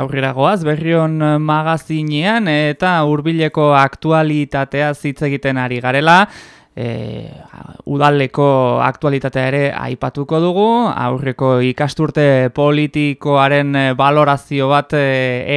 aurrera goaz, berrion magazinean eta hurbileko aktualitatea hitz egiten ari garela. E, udaleko aktualitatea ere aipatuko dugu, aurreko ikasturte politikoaren e, balorazio bat e,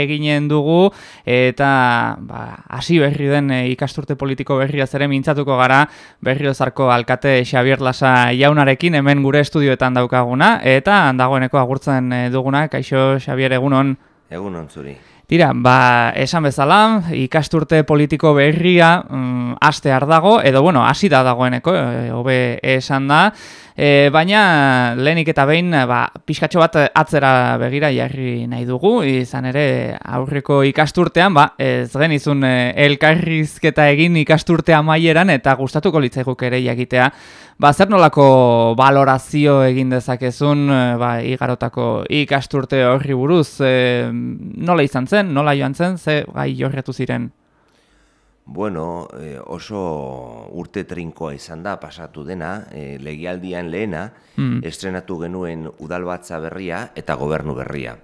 eginen dugu, eta ba, hasi berri den ikasturte politiko berria zere mintzatuko gara, berri dozarko alkate Xavier Lasa jaunarekin hemen gure estudioetan daukaguna, eta dagoeneko agurtzen duguna, kaixo Xavier egunon? Egunon zuri. Tira, ba, esan bezala, ikasturte politiko berria mm, aste dago, edo bueno, hasi da dagoeneko, e, hobe esan da, E, baina lehenik eta behin ba, pixkatxo bat atzera begira jarri nahi dugu, izan ere aurreko ikasturtean, ba, ez genizun e, elkarrizketa egin ikasturtea maieran eta gustatuko litzaiguk ere jakitea, ba, zer nolako balorazio egin dezakezun e, ba, igarotako ikasturte horri buruz, e, nola izan zen, nola joan zen, ze gai jorretu ziren? Bueno, eh, oso urte trinkoa izan da, pasatu dena, eh, legialdian lehena, mm. estrenatu genuen udalbatza berria eta gobernu berria.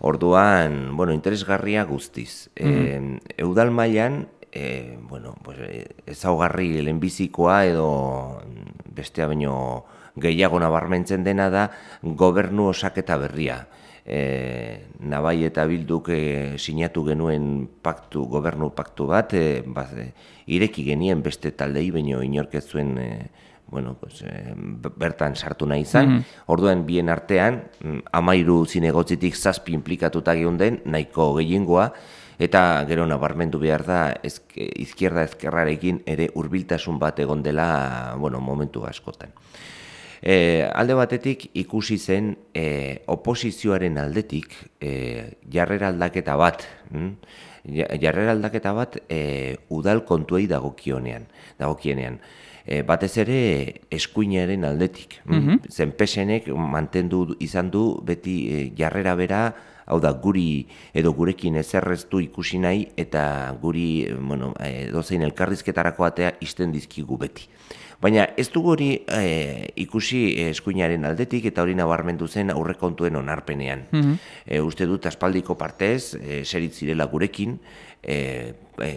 Orduan, bueno, interesgarria guztiz. Mm. Eh, eudal mailan, eh, bueno, pues, ezaugarri lehenbizikoa edo bestea baino gehiago nabarmentzen dena da gobernu osaketa berria e, nabai eta bilduk e, sinatu genuen paktu, gobernu paktu bat, e, bat e, ireki genien beste taldei, baino inorkezuen e, bueno, pues, e, bertan sartu nahi izan. Mm Orduan, bien artean, mm, amairu zinegotzitik zazpi implikatuta geunden, nahiko gehiengoa, eta gero nabarmendu behar da ezke, izkierda ezkerrarekin ere hurbiltasun bat egon dela bueno, momentu askotan. E, alde batetik ikusi zen e, oposizioaren aldetik e, jarrera aldaketa bat, hm? jarrera aldaketa bat e, udal kontuei dagokionean, dagokienean. E, batez ere eskuinaren aldetik. Mm -hmm. Zenpesenek mantendu izan du beti e, jarrera bera, hau da guri edo gurekin ezerreztu ikusi nahi eta guri bueno, e, dozein elkarrizketarako atea izten dizkigu beti. Baina ez dugu hori e, ikusi eskuinaren aldetik eta hori nabarmendu zen aurrekontuen onarpenean. Mm uste dut aspaldiko partez, e, zirela gurekin, e, e,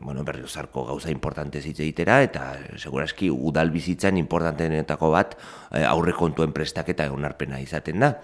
bueno, berri zarko gauza importante zitze itera, eta seguraski udal bizitzan importanteenetako bat e, aurrekontuen prestaketa onarpena izaten da.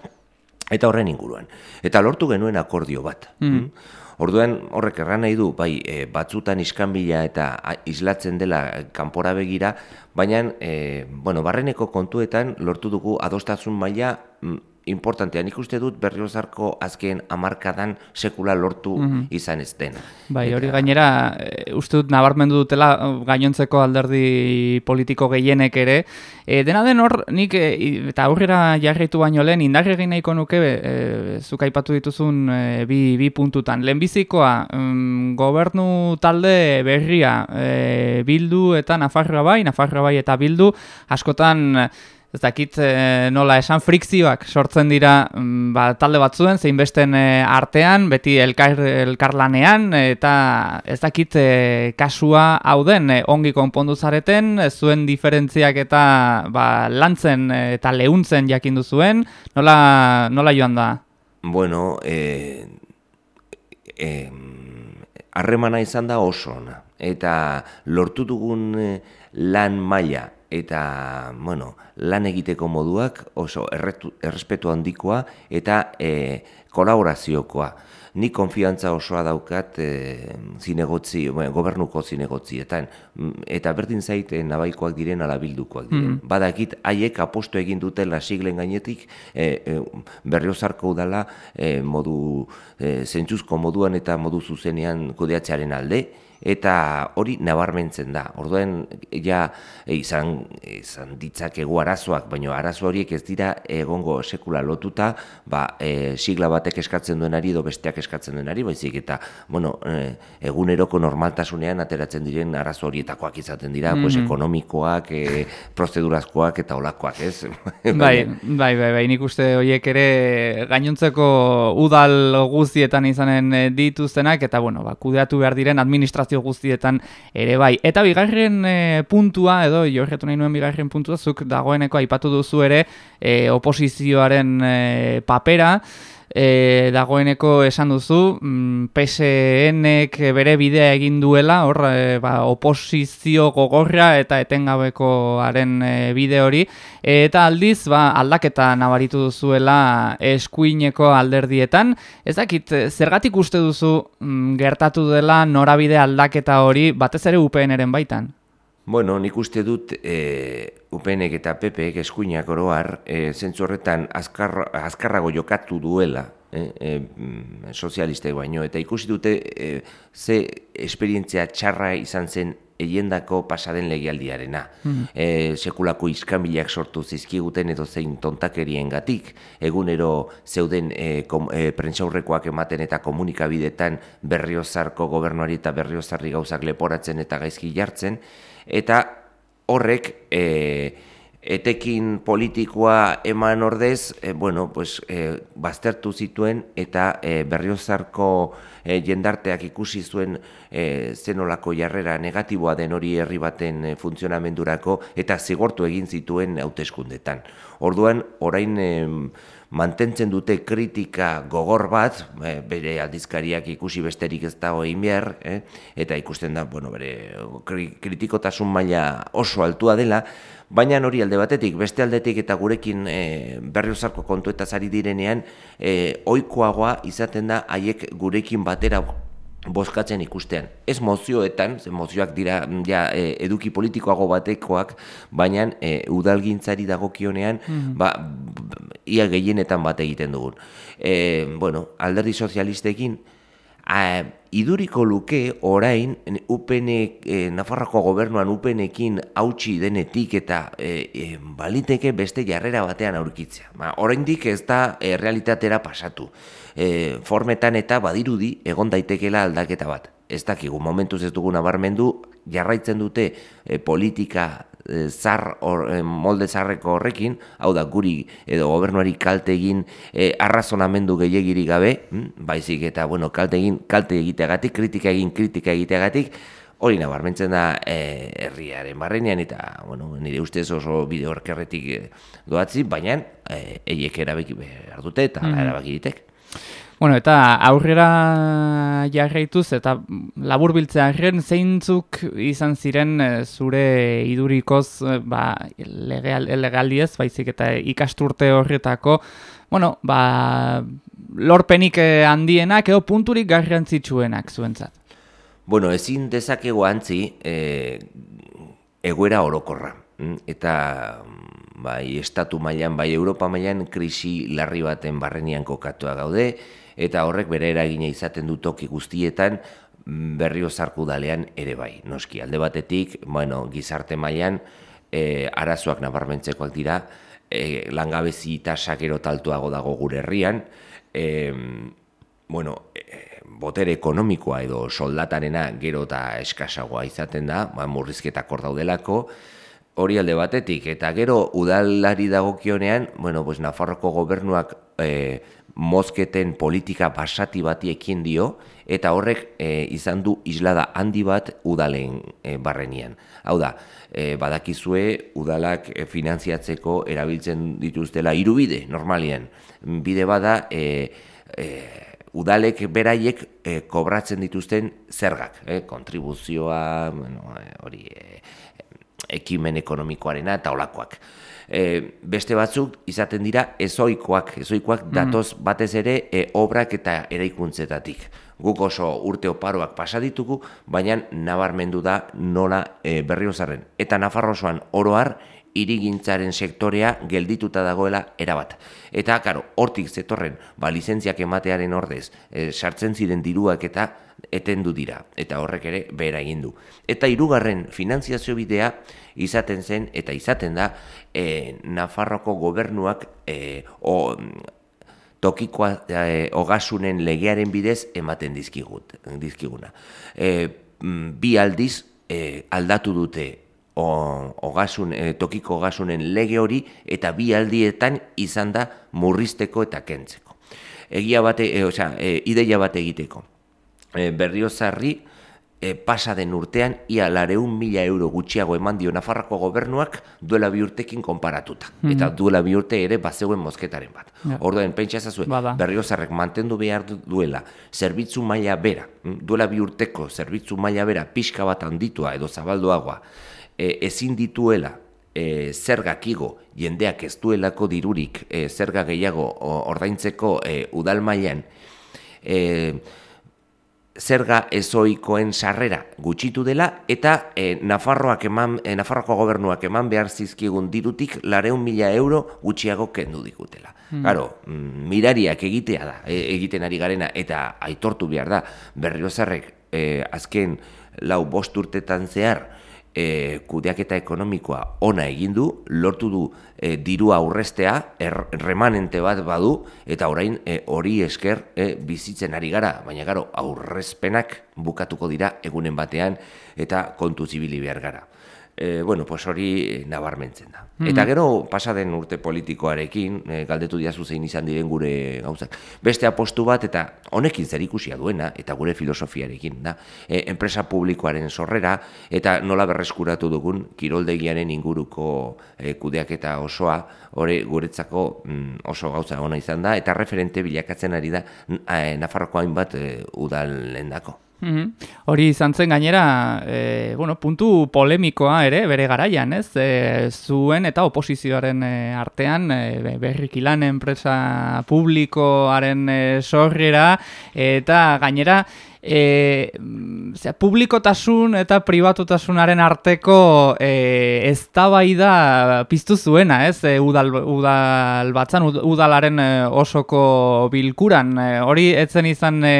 Eta horren inguruan. Eta lortu genuen akordio bat. Mm Orduan horrek erran nahi du, bai, e, batzutan iskanbila eta islatzen dela kanpora begira, baina, e, bueno, barreneko kontuetan lortu dugu adostasun maila mm, importantea. Nik uste dut berriozarko azken amarkadan sekula lortu mm izan ez den. Bai, hori gainera, e, uste dut nabarmendu dutela gainontzeko alderdi politiko gehienek ere. E, dena den hor, nik e, eta aurrera jarritu baino lehen, indarri egin nahiko nuke, e, zuk aipatu dituzun e, bi, bi puntutan. Lehenbizikoa, mm, gobernu talde berria, e, bildu eta Nafarroa bai, Nafarroa bai eta bildu, askotan ez dakit e, nola esan frikzioak sortzen dira mm, ba, talde batzuen zein besten e, artean, beti elkar, elkarlanean eta ez dakit e, kasua hau den ongi konpondu zareten, zuen diferentziak eta ba, lantzen eta lehuntzen jakindu zuen, nola, nola joan da? Bueno, e, e, harremana izan da oso ona, eta lortu dugun lan maila eta bueno, lan egiteko moduak oso erretu, errespetu handikoa eta e, kolaboraziokoa. Ni konfiantza osoa daukat e, zinegotzi, bueno, gobernuko zinegotzietan, mm, eta berdin zaite nabaikoak diren alabildukoak diren. Mm Badakit, haiek aposto egin dutela siglen gainetik e, e, berriozarko udala e, modu e, zentzuzko moduan eta modu zuzenean kudeatzearen alde, eta hori nabarmentzen da. Orduan ja e, izan izan ditzakegu arazoak, baina arazo horiek ez dira egongo sekula lotuta, ba e, sigla batek eskatzen duenari edo besteak eskatzen duenari, baizik eta bueno, e, eguneroko normaltasunean ateratzen diren arazo horietakoak izaten dira, pues mm-hmm. ekonomikoak, e, prozedurazkoak eta olakoak, ez? bai, bai, bai, bai, nik uste horiek ere gainontzeko udal guztietan izanen dituztenak eta bueno, ba kudeatu behar diren administrazio informazio guztietan ere bai. Eta bigarren e, puntua, edo jorretu nahi nuen bigarren puntua, zuk dagoeneko aipatu duzu ere e, oposizioaren e, papera, e, dagoeneko esan duzu, mm, PSNek bere bidea egin duela, hor, e, ba, oposizio gogorra eta etengabekoaren e, bide hori, eta aldiz, ba, aldaketa nabaritu duzuela eskuineko alderdietan, ez dakit, zergatik uste duzu mm, gertatu dela norabide aldaketa hori, batez ere UPN-eren baitan? Bueno, nik uste dut e, UPNek eta PPek eskuinak oroar e, zentzu horretan azkar, azkarrago jokatu duela e, e, sozialistek baino. Eta ikusi dute e, ze esperientzia txarra izan zen eiendako pasaden legialdiarena. Mm sekulako iskambilak sortu zizkiguten edo zein tontakerien gatik, egunero zeuden e, kom, e, ematen eta komunikabidetan berriozarko gobernuari eta berriozarri gauzak leporatzen eta gaizki jartzen, eta horrek e, etekin politikoa eman ordez, e, bueno, pues, e, baztertu zituen eta e, berriozarko e, jendarteak ikusi zuen e, zenolako jarrera negatiboa den hori herri baten e, funtzionamendurako eta zigortu egin zituen hauteskundetan. Orduan, orain mantentzen dute kritika gogor bat, e, bere aldizkariak ikusi besterik ez dago egin behar, eh? eta ikusten da, bueno, bere kritikotasun maila oso altua dela, baina hori alde batetik, beste aldetik eta gurekin e, berri osarko kontu eta direnean, e, oikoagoa izaten da haiek gurekin batera bozkatzen ikustean. Ez mozioetan, ze mozioak dira ja, e, eduki politikoago batekoak, baina e, udalgintzari dagokionean, mm ba, ia gehienetan bat egiten dugun. E, bueno, alderdi sozialistekin, a, iduriko luke orain UPN, e, Nafarroko gobernuan UPNekin hautsi denetik eta e, e, baliteke beste jarrera batean aurkitzea. Ba, oraindik ez da e, realitatera pasatu. E, formetan eta badirudi egon daitekela aldaketa bat. Ez dakigu, momentuz ez dugu nabarmendu, jarraitzen dute e, politika e, zar or, e, molde zarreko horrekin, hau da guri edo gobernuari kalte egin e, arrazonamendu gehiagiri gabe, hm? baizik eta bueno, kalte egin kalte egiteagatik, kritika egin kritika egiteagatik, hori nabarmentzen da e, herriaren barrenean eta bueno, nire ustez oso bideo horkerretik e, doatzi, baina e, eiek erabeki behar dute eta mm. erabaki ditek. Bueno, eta aurrera jarraituz eta labur biltzearen zeintzuk izan ziren eh, zure idurikoz eh, ba, legal, legaldiez, baizik eta ikasturte horretako, bueno, ba, lorpenik eh, handienak edo punturik garrantzitsuenak zuentzat. Bueno, ezin dezakego antzi e, egoera orokorra. Mm, eta bai, estatu mailan, bai, Europa mailan krisi larri baten barrenian kokatua gaude, eta horrek bere eragina izaten du toki guztietan mm, berrio zarku dalean ere bai. Noski, alde batetik, bueno, gizarte mailan e, arazoak nabarmentzekoak dira, e, langabezi eta sakero taltuago dago gure herrian, e, bueno, e, botere ekonomikoa edo soldatarena gero eta eskasagoa izaten da, ba, murrizketak daudelako, hori alde batetik, eta gero udalari dagokionean, bueno, pues Nafarroko gobernuak e, mozketen politika basati bati ekin dio, eta horrek e, izan du islada handi bat udalen e, barrenian. Hau da, e, badakizue udalak finanziatzeko erabiltzen dituztela irubide, normalien. Bide bada, e, e, udalek beraiek e, kobratzen dituzten zergak, e, kontribuzioa, bueno, hori, e, ekimen ekonomikoarena eta olakoak e, beste batzuk izaten dira ezoikoak, ezoikoak mm. datoz batez ere e, obrak eta eraikuntzetatik. Guk oso urte oparoak pasaditugu, baina nabarmendu da nola e, berriozaren. Eta Nafarrosoan oroar, irigintzaren sektorea geldituta dagoela erabat. Eta, karo, hortik zetorren, ba, lizentziak ematearen ordez, e, sartzen ziren diruak eta etendu dira, eta horrek ere behera egin du. Eta hirugarren finantziazio bidea izaten zen, eta izaten da, e, Nafarroko gobernuak e, o, tokikoa e, ogasunen legearen bidez ematen dizkigut, dizkiguna. E, bi aldiz e, aldatu dute ogasun, e, tokiko ogasunen lege hori eta bi aldietan izan da murrizteko eta kentzeko. Egia bate, e, osea, e, ideia bat egiteko. E, berriozarri e, pasa den urtean ia lareun mila euro gutxiago eman dio Nafarroko gobernuak duela bi urtekin konparatuta. Mm Eta duela bi urte ere bazegoen mozketaren bat. Ja. Orduan, pentsa ezazue, berriozarrek mantendu behar duela zerbitzu maila bera, mm, duela bi urteko zerbitzu maila bera pixka bat handitua edo zabalduagoa, e, ezin dituela e, zergak igo jendeak ez duelako dirurik e, zerga gehiago ordaintzeko e, udal mailan, e, zerga ezoikoen sarrera gutxitu dela eta e, Nafarroak eman, e, Nafarroako gobernuak eman behar zizkigun dirutik lareun mila euro gutxiago kendu dikutela. Hmm. Claro, mm, mirariak egitea da, e, egiten ari garena eta aitortu behar da berriozarrek e, azken lau bost urtetan zehar e, kudeaketa ekonomikoa ona egin du, lortu du e, dirua aurrestea, er, remanente bat badu, eta orain e, hori esker e, bizitzen ari gara, baina garo aurrezpenak bukatuko dira egunen batean eta kontu zibili behar gara e, bueno, pues hori nabarmentzen da. Mm Eta gero pasaden urte politikoarekin, e, galdetu diazu zein izan diren gure gauzak, beste apostu bat eta honekin zer ikusia duena, eta gure filosofiarekin, da, e, enpresa publikoaren sorrera, eta nola berreskuratu dugun kiroldegiaren inguruko e, kudeak eta osoa, hori guretzako mm, oso gauza ona izan da, eta referente bilakatzen ari da e, Nafarroko hainbat e, udal Mm Hori izan zen gainera, e, bueno, puntu polemikoa ere bere garaian, ez? E, zuen eta oposizioaren e, artean e, berrikilan enpresa publikoaren e, sorrera eta gainera e, zera, publikotasun eta pribatutasunaren arteko e, eztabaida piztu zuena, ez? E, udal, udal batzan, udalaren e, osoko bilkuran. E, hori etzen izan, e,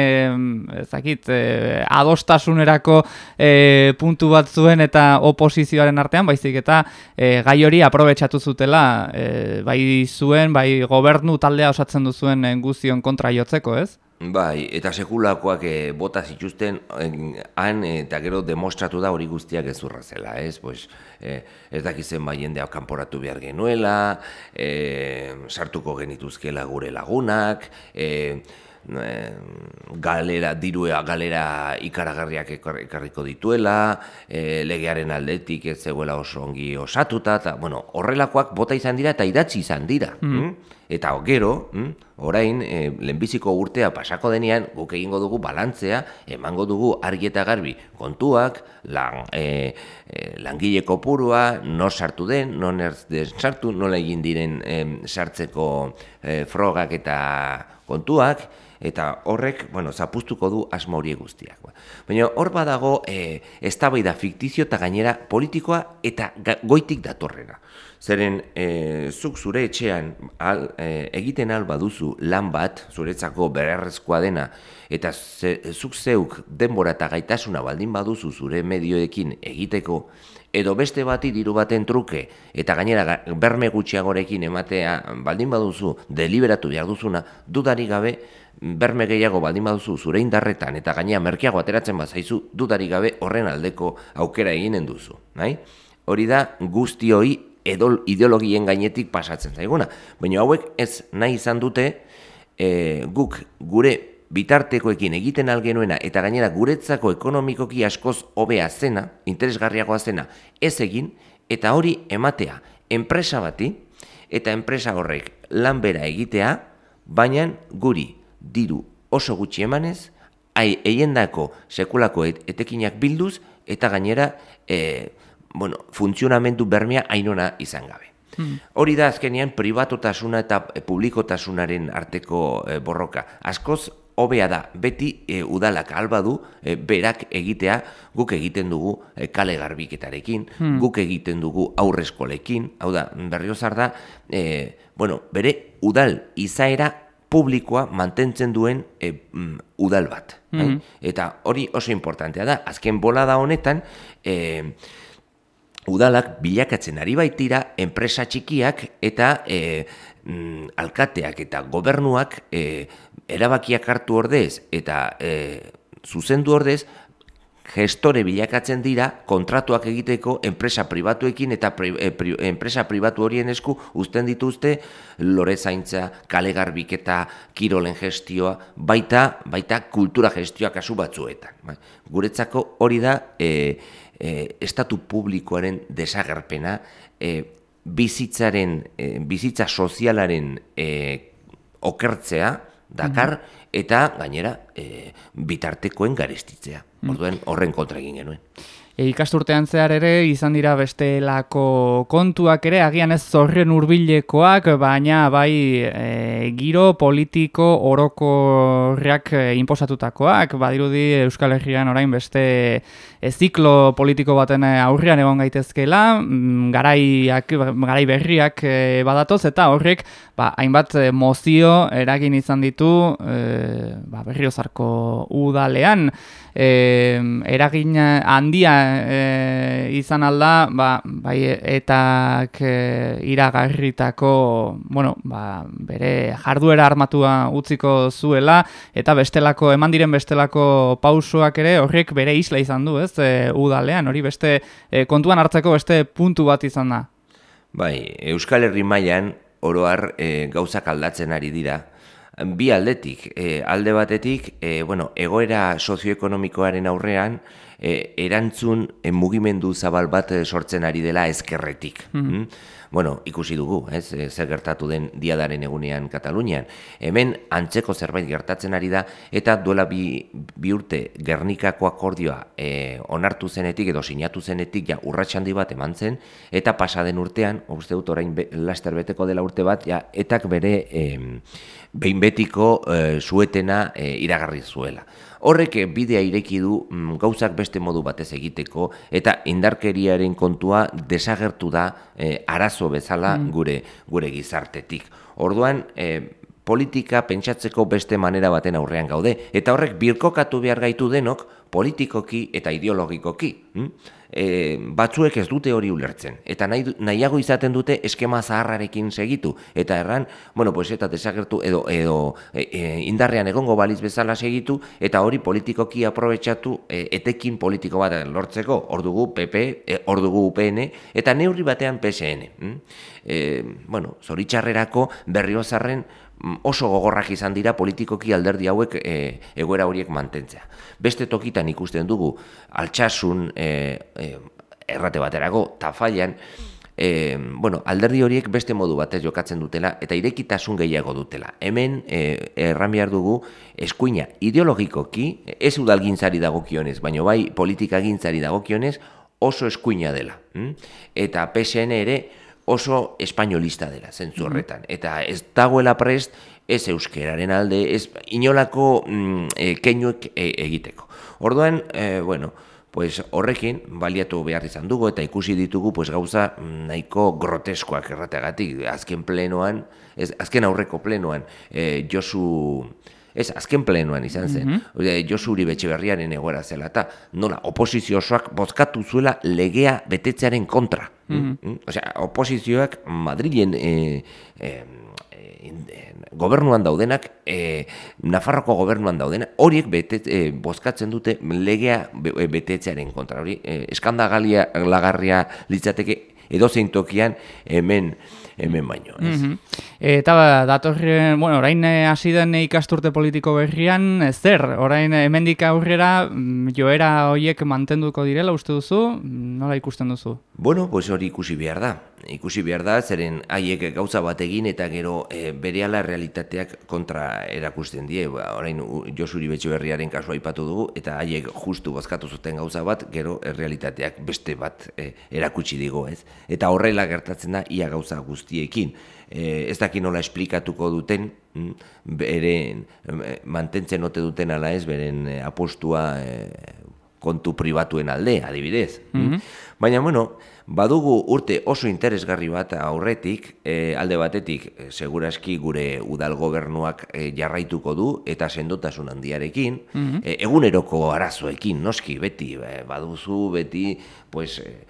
ezakit, e, adostasunerako e, puntu bat zuen eta oposizioaren artean, baizik eta e, gai hori aprobetsatu zutela, e, bai zuen, bai gobernu taldea osatzen duzuen guzion kontra jotzeko, ez? Bai, eta sekulakoak e, bota zituzten han eta gero demostratu da hori guztiak ezurra zela, ez? Pues, e, ez dakizen bai jendea kanporatu behar genuela, e, sartuko genituzkela gure lagunak, e, galera, dirua galera ikaragarriak ekarriko dituela, e, legearen aldetik ez zegoela oso ongi osatuta, eta, bueno, horrelakoak bota izan dira eta idatzi izan dira. Mm. mm? Eta gero, hm, orain, e, lehenbiziko urtea pasako denean, guk egingo dugu balantzea, emango dugu argi eta garbi kontuak, lan, e, e, langile kopurua, no sartu den, non ez den sartu, nola egin diren e, sartzeko e, frogak eta kontuak, eta horrek, bueno, zapustuko du asma horiek guztiak. Baina hor badago, e, ez fiktizio eta gainera politikoa eta goitik datorrena. Zeren, e, zuk zure etxean al, e, egiten al baduzu lan bat, zuretzako bererrezkoa dena, eta ze, zuk zeuk denbora eta gaitasuna baldin baduzu zure medioekin egiteko, edo beste bati diru baten truke, eta gainera berme gutxiagorekin ematea baldin baduzu deliberatu behar duzuna, dudari gabe, berme gehiago baldin baduzu zure indarretan, eta gainera merkeago ateratzen bazaizu, dudari gabe horren aldeko aukera eginen duzu. Nahi? Hori da guztioi edol ideologien gainetik pasatzen zaiguna. Baina hauek ez nahi izan dute e, guk gure bitartekoekin egiten algenuena eta gainera guretzako ekonomikoki askoz hobea zena, interesgarriagoa zena, ez egin eta hori ematea enpresa bati eta enpresa horrek lan bera egitea, baina guri diru oso gutxi emanez, hai eiendako sekulako etekinak bilduz eta gainera e, bueno, funtzionamendu bermea ainona izan gabe. Hmm. Hori da azkenean pribatotasuna eta publikotasunaren arteko e, borroka. Askoz hobea da, beti e, udalak alba du, e, berak egitea, guk egiten dugu e, kale garbiketarekin, hmm. guk egiten dugu aurrezkolekin, hau da, berriozar da, e, bueno, bere udal izaera publikoa mantentzen duen e, mm, udal bat. Mm Eta hori oso importantea da, azken bola da honetan, e, udalak bilakatzen ari baitira enpresa txikiak eta e, mm, alkateak eta gobernuak e, erabakiak hartu ordez eta e, zuzendu ordez gestore bilakatzen dira kontratuak egiteko enpresa pribatuekin eta eh, enpresa pribatu horien esku uzten dituzte lore zaintza, kale garbiketa, kirolen gestioa, baita, baita kultura gestioa kasu batzuetan. Bai. Guretzako hori da e, estatu publikoaren desagerpena, e, bizitzaren, bizitza sozialaren e, okertzea, dakar, eta gainera e, bitartekoen garestitzea. Mm. Orduen horren kontra egin genuen. E, ikasturtean zehar ere izan dira bestelako kontuak ere agian ez zorren hurbilekoak baina bai e, giro politiko orokorrak e, inposatutakoak badirudi Euskal Herrian orain beste e, ziklo politiko baten aurrean egon gaitezkela mm, garaiak garai berriak e, badatoz eta horrek ba, hainbat mozio eragin izan ditu e, ba, berriozarko udalean e, eragin handia e, izan alda, ba, bai etak e, iragarritako, bueno, ba, bere jarduera armatua utziko zuela, eta bestelako, eman diren bestelako pausoak ere, horrek bere isla izan du, ez, e, udalean, hori beste e, kontuan hartzeko beste puntu bat izan da. Bai, Euskal Herri mailan oroar e, gauzak aldatzen ari dira, bi aldetik, e, alde batetik, e, bueno, egoera sozioekonomikoaren aurrean, e, erantzun e, mugimendu zabal bat sortzen ari dela ezkerretik. Mm Bueno, ikusi dugu, ez, zer gertatu den diadaren egunean Katalunian. Hemen antzeko zerbait gertatzen ari da, eta duela bi, bi urte Gernikako akordioa e, onartu zenetik edo sinatu zenetik ja urratxandi bat eman zen, eta pasaden urtean, uste dut orain be, laster beteko dela urte bat, ja, etak bere... E, behin betiko e, zuetena e, iragarri zuela. Horrek bidea ireki du mm, gauzak beste modu batez egiteko eta indarkeriaren kontua desagertu da e, arazo bezala mm. gure gure gizartetik. Orduan, e, politika pentsatzeko beste manera baten aurrean gaude eta horrek birkokatu behar gaitu denok politikoki eta ideologikoki. Hm? E, batzuek ez dute hori ulertzen. Eta nahi, nahiago izaten dute eskema zaharrarekin segitu. Eta erran, bueno, pues eta desagertu edo, edo e, e, indarrean egongo baliz bezala segitu, eta hori politikoki aprobetsatu e, etekin politiko bat lortzeko. Hor dugu PP, e, hor dugu UPN, eta neurri batean PSN. Hm? E, bueno, zoritxarrerako berriozarren oso gogorrak izan dira politikoki alderdi hauek e, egoera horiek mantentzea. Beste tokitan ikusten dugu altxasun e, e, errate baterago tafaian, e, bueno, alderdi horiek beste modu batez jokatzen dutela eta irekitasun gehiago dutela. Hemen e, erran behar dugu eskuina ideologikoki, ez udalgintzari dagokionez, baino bai politikagintzari dagokionez oso eskuina dela. Hm? Eta PSN ere, oso espainolista dela zentzu horretan. Eta ez dagoela prest, ez euskeraren alde, ez inolako mm, e, keinuek e, egiteko. Orduan, e, bueno, pues horrekin baliatu behar izan dugu eta ikusi ditugu pues gauza nahiko groteskoak errateagatik azken plenoan, ez, azken aurreko plenoan, e, Josu Ez, azken plenoan izan zen. Mm -hmm. Josu Uri Betxeberriaren egoera zela, eta nola, oposizio osoak bozkatu zuela legea betetzearen kontra. Mm -hmm. Osea, oposizioak Madrilen e, e, gobernuan daudenak, e, Nafarroko gobernuan daudenak, horiek betet, e, bozkatzen dute legea betetzearen kontra. Hori, e, eskandagalia lagarria litzateke edozein tokian hemen hemen baino, ez? Mm -hmm. Eta datorren, bueno, orain eh, hasi den ikasturte politiko berrian, eh, zer, orain hemendik aurrera mm, joera hoiek mantenduko direla uste duzu, nola ikusten duzu? Bueno, pues hori ikusi behar da. Ikusi behar da, zeren haiek gauza bat egin eta gero e, berehala realitateak kontra erakusten die. Ba, orain Josuri Betxeberriaren kasua aipatu dugu eta haiek justu bozkatu zuten gauza bat, gero realitateak beste bat e, erakutsi digo, ez? Eta horrela gertatzen da ia gauza guzti guztiekin. E, ez daki nola esplikatuko duten, mm, beren mantentzen ote duten ala ez, beren apostua e, kontu pribatuen alde, adibidez. Mm -hmm. Baina, bueno, Badugu urte oso interesgarri bat aurretik, e, alde batetik, e, seguraski gure udal gobernuak e, jarraituko du, eta sendotasun handiarekin, mm eguneroko arazoekin, noski, beti, e, baduzu, beti, pues, e,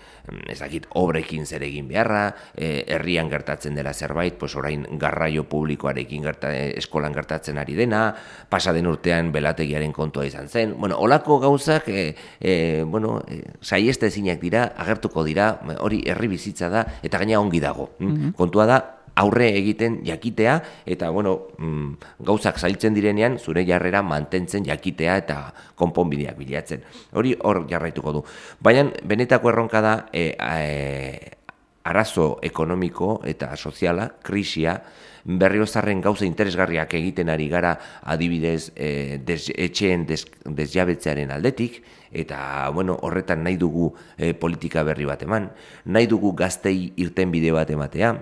ez dakit, obrekin zer egin beharra, e, herrian gertatzen dela zerbait, pues, orain garraio publikoarekin gerta, eskolan gertatzen ari dena, pasaden urtean belategiaren kontua izan zen, bueno, olako gauzak, e, e, bueno, e, saieste zinak dira, agertuko dira, hori herri bizitza da eta gaina ongi dago. Mm? Kontua da aurre egiten jakitea eta bueno, mm, gauzak zailtzen direnean zure jarrera mantentzen jakitea eta konponbideak bilatzen. Hori hor jarraituko du. Baina benetako erronka da e, e, arazo ekonomiko eta soziala, krisia, berriozarren gauza interesgarriak egiten ari gara adibidez e, des, etxeen des, desjabetzearen aldetik, eta bueno, horretan nahi dugu e, politika berri bat eman, nahi dugu gaztei irten bide bat ematea,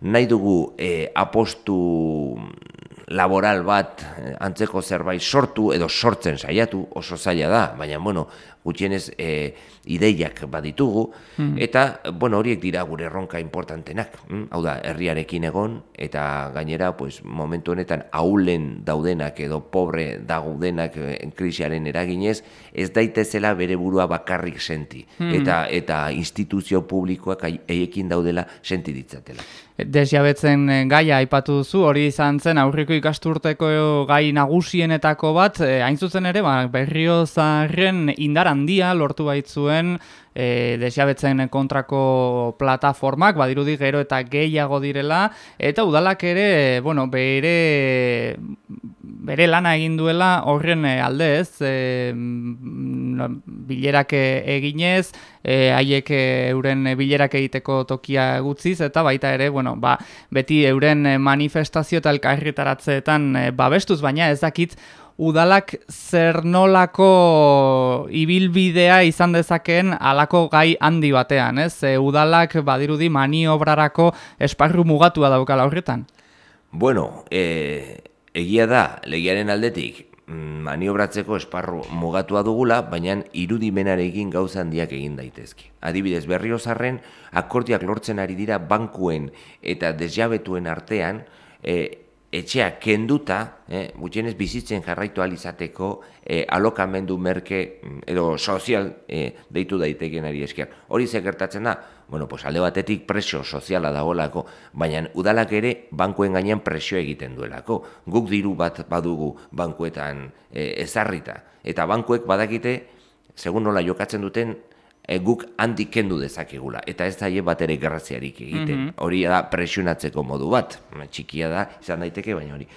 nahi dugu e, apostu laboral bat antzeko zerbait sortu edo sortzen saiatu oso zaila da, baina bueno, gutxienez e, ideiak baditugu, mm. eta, bueno, horiek dira gure erronka importantenak. Mm? Hau da, herriarekin egon, eta gainera, pues, momentu honetan, haulen daudenak edo pobre daudenak eh, krisiaren eraginez, ez daitezela bere burua bakarrik senti, mm. eta, eta instituzio publikoak eiekin daudela senti ditzatela. Desjabetzen eh, gaia aipatu duzu, hori izan zen aurriko ikasturteko gai nagusienetako bat, hain zuzen ere, ba, berrio zarren indaran handia lortu baitzuen e, desjabetzen kontrako plataformak, badirudi gero eta gehiago direla, eta udalak ere, bueno, bere, bere lana egin duela horren aldez, e, bilerak eginez, e, haiek euren bilerak egiteko tokia gutziz, eta baita ere, bueno, ba, beti euren manifestazio eta elkarritaratzeetan babestuz, baina ez dakit udalak zer nolako ibilbidea izan dezakeen alako gai handi batean, ez? E, udalak badirudi maniobrarako esparru mugatua daukala horretan? Bueno, e, egia da, legiaren aldetik, mm, maniobratzeko esparru mugatua dugula, baina irudimenarekin gauza handiak egin daitezke. Adibidez, berriozarren, akordiak lortzen ari dira bankuen eta desjabetuen artean, e, etxea kenduta, eh, gutxienez bizitzen jarraitu alizateko eh, alokamendu merke mm, edo sozial eh, deitu daiteken ari esker. Hori ze gertatzen da, bueno, pues alde batetik presio soziala dagoelako, baina udalak ere bankuen gainean presio egiten duelako. Guk diru bat badugu bankuetan eh, ezarrita. Eta bankuek badakite, segun nola jokatzen duten, e, guk handik kendu dezakegula. Eta ez daie bat ere gerraziarik egiten. Mhm. Hori da presionatzeko modu bat. Txikia da, izan daiteke, baina hori.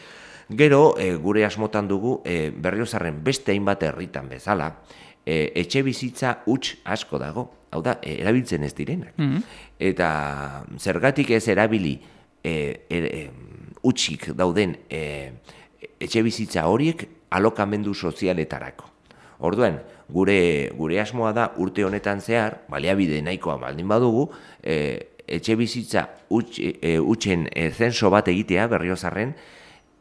Gero, e, gure asmotan dugu, e, berriozarren beste hainbat herritan bezala, e, etxe bizitza huts asko dago. Hau da, erabiltzen ez direnak. Mhm. Eta zergatik ez erabili e, e, utxik dauden e, etxe bizitza horiek alokamendu sozialetarako. Orduan, gure, gure asmoa da urte honetan zehar, baliabide nahikoa baldin badugu, e, etxe bizitza e, utxen e, zenso bat egitea berriozarren,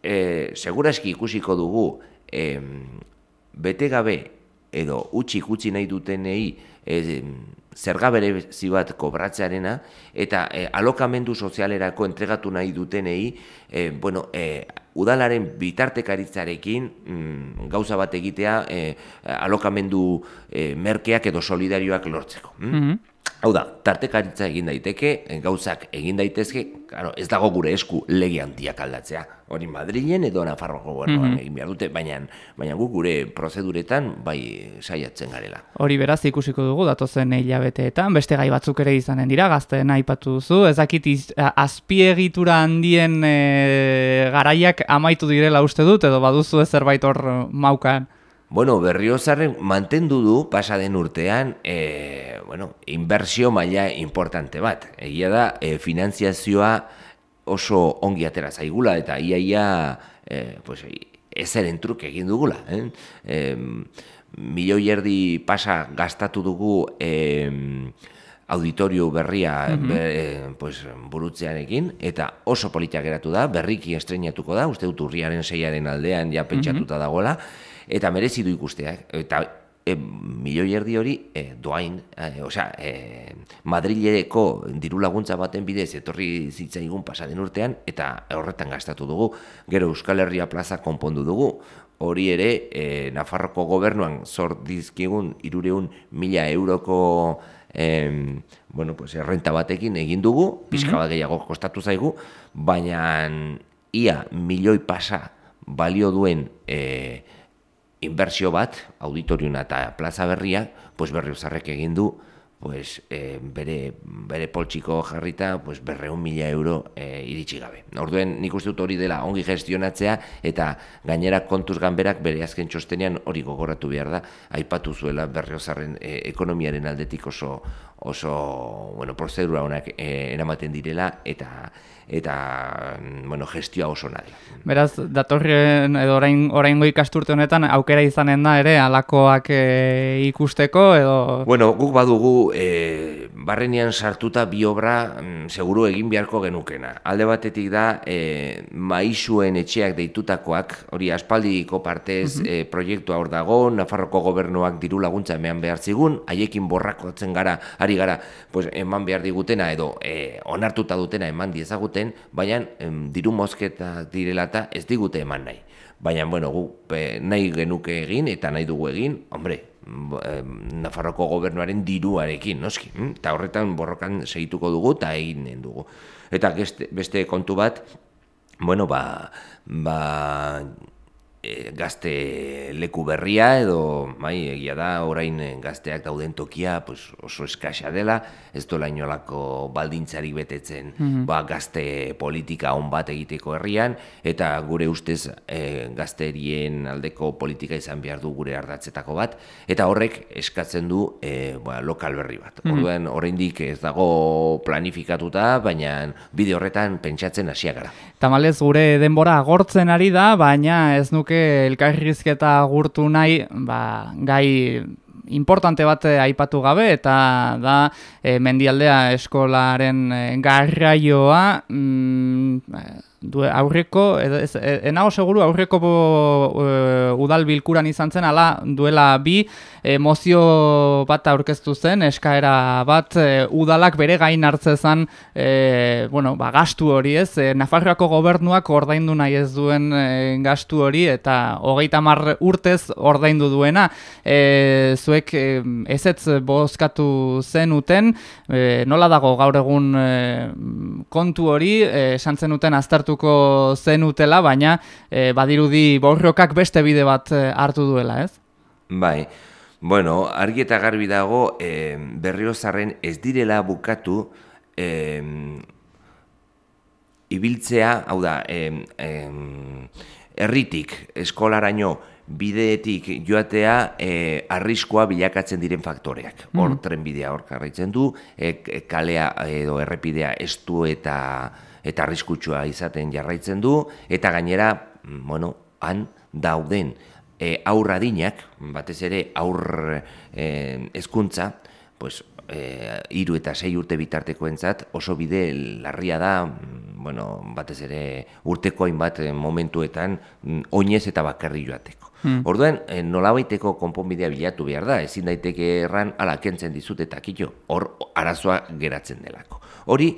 e, seguraski ikusiko dugu e, bete gabe edo utxik utzi nahi dutenei e, zerga bere bat kobratzearena eta e, alokamendu sozialerako entregatu nahi dutenei e, bueno, e, udalaren bitartekaritzarekin mm, gauza bat egitea e, alokamendu e, merkeak edo solidarioak lortzeko. Mm? Mm -hmm. Hau da, tartekaritza egin daiteke, gauzak egin daitezke, claro, ez dago gure esku lege handiak aldatzea. Hori Madrilen edo Nafarroko gobernuan mm egin behar dute, baina, baina gu gure prozeduretan bai saiatzen garela. Hori beraz ikusiko dugu datozen hilabeteetan, beste gai batzuk ere izanen dira, gazteen aipatu duzu, ezakit azpiegitura handien e, garaiak amaitu direla uste dut, edo baduzu ez zerbait hor maukan? Bueno, berriozarren mantendu du pasa den urtean e, bueno, inbertsio maila importante bat. Egia da, e, finanziazioa oso ongi atera zaigula eta iaia e, pues, ezeren truk egin dugula. Eh? E, milioi erdi pasa gastatu dugu e, auditorio berria mm -hmm. pues, burutzearekin, eta oso politak geratu da, berriki estrenatuko da, uste dut urriaren seiaren aldean ja pentsatuta mm dagoela, eta merezi du ikustea. Eta e, milioi erdi hori e, doain, e, osea, e, Madrileko diru laguntza baten bidez etorri zitzaigun pasaden urtean eta horretan gastatu dugu. Gero Euskal Herria plaza konpondu dugu. Hori ere, e, Nafarroko gobernuan zor dizkigun irureun mila euroko e, bueno, pues, errenta batekin egin dugu, pixka bat gehiago kostatu zaigu, baina ia milioi pasa balio duen e, inbertsio bat, auditoriuna eta plaza berria, pues berriozarrek egin du, pues, e, bere, bere poltsiko jarrita pues, berreun mila euro e, iritsi gabe. Orduen nik uste dut hori dela ongi gestionatzea eta gainera kontuz ganberak bere azken txostenean hori gogoratu behar da, aipatu zuela berriozarren e, ekonomiaren aldetik oso, oso bueno, prozedura honak e, eramaten direla eta eta bueno, gestioa oso nahi. Beraz, datorren edo orain oraingo ikasturte honetan aukera izanen da ere alakoak e, ikusteko edo Bueno, guk badugu e, barrenean sartuta bi obra mm, seguru egin beharko genukena. Alde batetik da e, maisuen etxeak deitutakoak, hori aspaldiko partez uh proiektua hor dago, Nafarroko gobernuak diru laguntza eman behar zigun, haiekin borrakotzen gara, ari gara, pues, eman behar digutena edo e, onartuta dutena eman diezagute baina diru mozketa direlata ez digute eman nahi. Baina, bueno, gu nahi genuke egin eta nahi dugu egin, hombre, Nafarroko gobernuaren diruarekin, noski. Hm? Eta horretan borrokan segituko dugu eta egin dugu. Eta beste kontu bat, bueno, ba, ba e, gazte leku berria edo bai egia da orain eh, gazteak dauden tokia pues, oso eskasa dela. Ez dola inolako baldintzari betetzen mm ba, gazte politika on bat egiteko herrian. Eta gure ustez e, gazterien aldeko politika izan behar du gure ardatzetako bat. Eta horrek eskatzen du e, ba, lokal berri bat. Mm -hmm. oraindik ez dago planifikatuta baina bide horretan pentsatzen hasia gara. Tamalez gure denbora agortzen ari da baina ez nuke nuke elkarrizketa gurtu nahi, ba, gai importante bat eh, aipatu gabe eta da e, mendialdea eskolaren e, garraioa mm, du aurreko ez enago seguru aurreko bo, e, udal bilkuran izan zen ala duela bi emozio bat aurkeztu zen eskaera bat e, udalak bere gain hartzezan e, bueno ba gastu hori ez? E, Nafarroako gobernuak ordaindu nahi ez duen e, gastu hori eta 30 urtez ordaindu duena. E, zuek e, ezetz bozkatu zenuten e, nola dago gaur egun e, kontu hori? Esan zenuten aztertu hartuko zenutela, baina e, badirudi borrokak beste bide bat eh, hartu duela, ez? Bai, bueno, argi eta garbi dago e, berriozarren ez direla bukatu e, ibiltzea, hau da, e, e, erritik eskolaraino bideetik joatea e, arriskoa bilakatzen diren faktoreak. Hor, mm. trenbidea hor karritzen du, e, kalea edo errepidea estu eta eta arriskutsua izaten jarraitzen du eta gainera, mm, bueno, han dauden e, aurradinak, batez ere aur e, hezkuntza, pues e, iru eta sei urte bitartekoentzat oso bide larria da, mm, bueno, batez ere urteko hainbat momentuetan mm, oinez eta bakarri joateko. Hmm. Orduan, e, nolabaiteko konponbidea bilatu behar da, ezin daiteke erran ala kentzen dizute eta hor arazoa geratzen delako. Hori,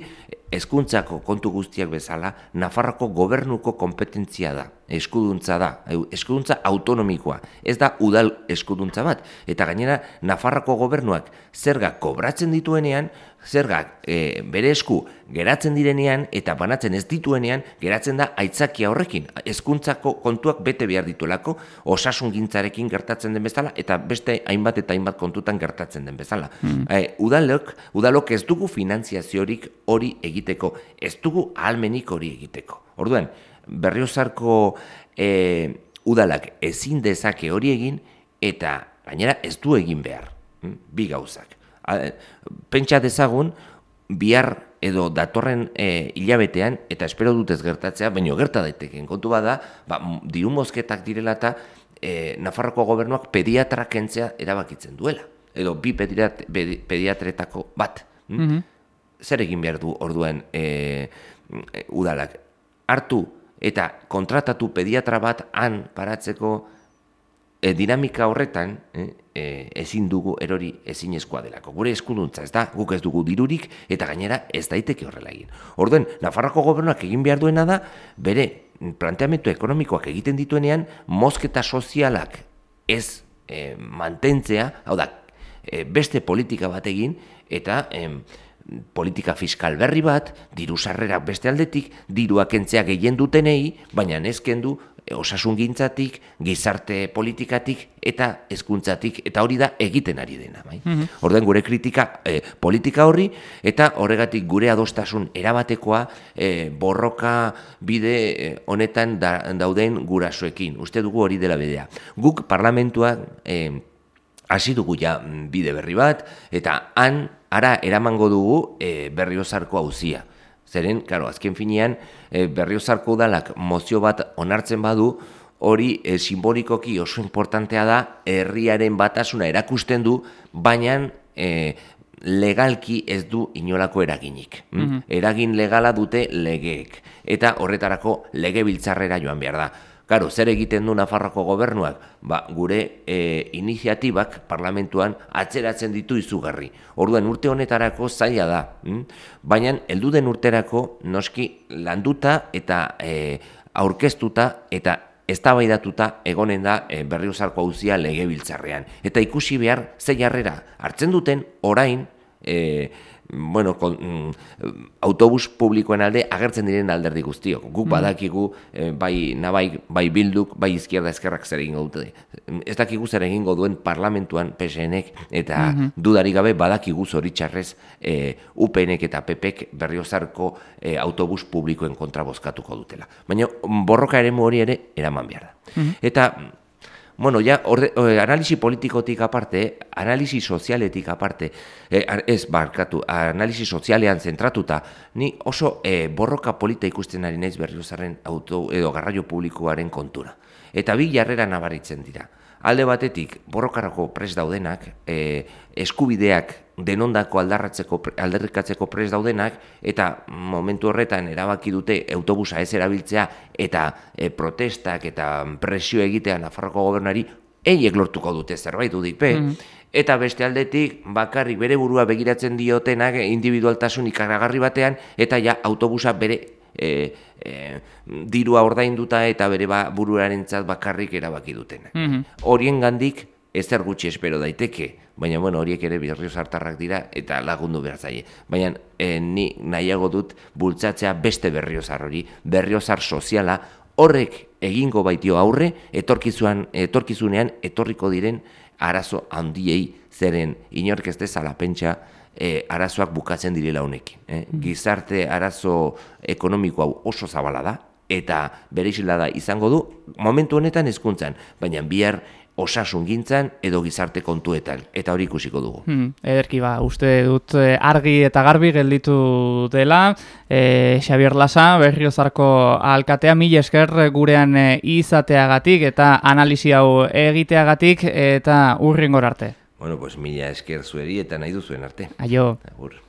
hezkuntzako kontu guztiak bezala, Nafarroko gobernuko kompetentzia da, eskuduntza da, eskuduntza autonomikoa, ez da udal eskuduntza bat. Eta gainera, Nafarroko gobernuak zerga kobratzen dituenean, zergak e, bere esku geratzen direnean eta banatzen ez dituenean, geratzen da aitzakia horrekin. Hezkuntzako kontuak bete behar dituelako, osasun gintzarekin gertatzen den bezala, eta beste hainbat eta hainbat kontutan gertatzen den bezala. Mm. E, udalok, udalok ez dugu finantziaziorik hori egiteko, ez dugu ahalmenik hori egiteko. Orduan, berriozarko e, udalak ezin dezake hori egin, eta gainera ez du egin behar, hm? bi gauzak. Pentsa dezagun, bihar edo datorren e, hilabetean, eta espero dut ez gertatzea, baina gerta daiteken kontu bada, ba, diru mozketak direla eta e, Nafarroko gobernuak pediatra kentzea erabakitzen duela. Edo bi pediatretako bat. Mm zer egin behar du orduen e, udalak? Hartu eta kontratatu pediatra bat han paratzeko e, dinamika horretan, e, ezin dugu erori ezinezkoa delako. Gure eskuduntza ez da, guk ez dugu dirurik, eta gainera ez daiteke horrela egin. Orduen, Nafarroko gobernuak egin behar duena da, bere planteamentu ekonomikoak egiten dituenean, mozketa sozialak ez e, mantentzea, hau da, e, beste politika bat egin, eta e, politika fiskal berri bat, diru sarrerak beste aldetik, diruak entzea gehien dutenei, baina nezken du osasun gintzatik, gizarte politikatik eta hezkuntzatik eta hori da egiten ari dena. Bai? Mm Orden gure kritika e, politika horri eta horregatik gure adostasun erabatekoa e, borroka bide e, honetan dauden gurasoekin. Uste dugu hori dela bidea. Guk parlamentuak e, hasi dugu ja bide berri bat eta han ara eramango dugu e, berriozarko hauzia. Zeren, karo, azken finean, e, berriozarko udalak mozio bat onartzen badu, hori e, simbolikoki oso importantea da, herriaren batasuna erakusten du, baina e, legalki ez du inolako eraginik. Mm Eragin legala dute legeek, eta horretarako lege biltzarrera joan behar da. Karo, zer egiten du Nafarroko gobernuak? Ba, gure e, iniziatibak parlamentuan atzeratzen ditu izugarri. Orduan urte honetarako zaila da. Hm? Baina, elduden urterako noski landuta eta e, aurkeztuta eta eztabaidatuta egonen da e, berriozarko hauzia lege biltzarrean. Eta ikusi behar zei harrera hartzen duten orain e, bueno, kon, mm, autobus publikoen alde agertzen diren alderdi guztiok. Guk mm. badakigu eh, bai nabai bai bilduk, bai izquierda eskerrak zer egingo dute. Ez dakigu zer egingo duen parlamentuan PSNek eta mm -hmm. dudari gabe badakigu zoritxarrez eh, UPNek eta PPek berriozarko eh, autobus publikoen kontra bozkatuko dutela. Baina borroka ere hori ere eraman behar da. Mm Eta bueno, ja, orde, o, analisi politikotik aparte, analisi sozialetik aparte, e, ez barkatu, analisi sozialean zentratuta, ni oso e, borroka polita ikusten ari naiz berriozaren auto edo garraio publikoaren kontura. Eta bi jarrera nabaritzen dira. Alde batetik, borrokarako pres daudenak, e, eskubideak denondako aldarratzeko, alderrikatzeko pres daudenak, eta momentu horretan erabaki dute autobusa ez erabiltzea, eta e, protestak eta presio egitea Nafarroko gobernari, eiek lortuko dute zerbait dudipe. Mm. Eta beste aldetik, bakarrik bere burua begiratzen diotenak individualtasun ikaragarri batean, eta ja autobusa bere e, e, dirua ordainduta eta bere ba, buruarentzat bakarrik erabaki duten. Mm Horien gandik ezer gutxi espero daiteke, baina bueno, horiek ere birrioz hartarrak dira eta lagundu behar zaie. Baina e, ni nahiago dut bultzatzea beste berriozar hori, berriozar soziala, horrek egingo baitio aurre, etorkizuan, etorkizunean etorriko diren arazo handiei zeren inork ez dezala pentsa e, arazoak bukatzen direla honekin. Mm. Gizarte arazo ekonomiko hau oso zabala da, eta bere da izango du, momentu honetan hezkuntzan, baina bihar osasun gintzan edo gizarte kontuetan, eta hori ikusiko dugu. Hmm, ederki ba, uste dut eh, argi eta garbi gelditu dela, e, Xabier Lasa, berriozarko alkatea, mila esker gurean e, izateagatik eta analisi hau egiteagatik eta urringor arte. Bueno, pues mila esker zueri eta nahi duzuen arte. Aio. Agur.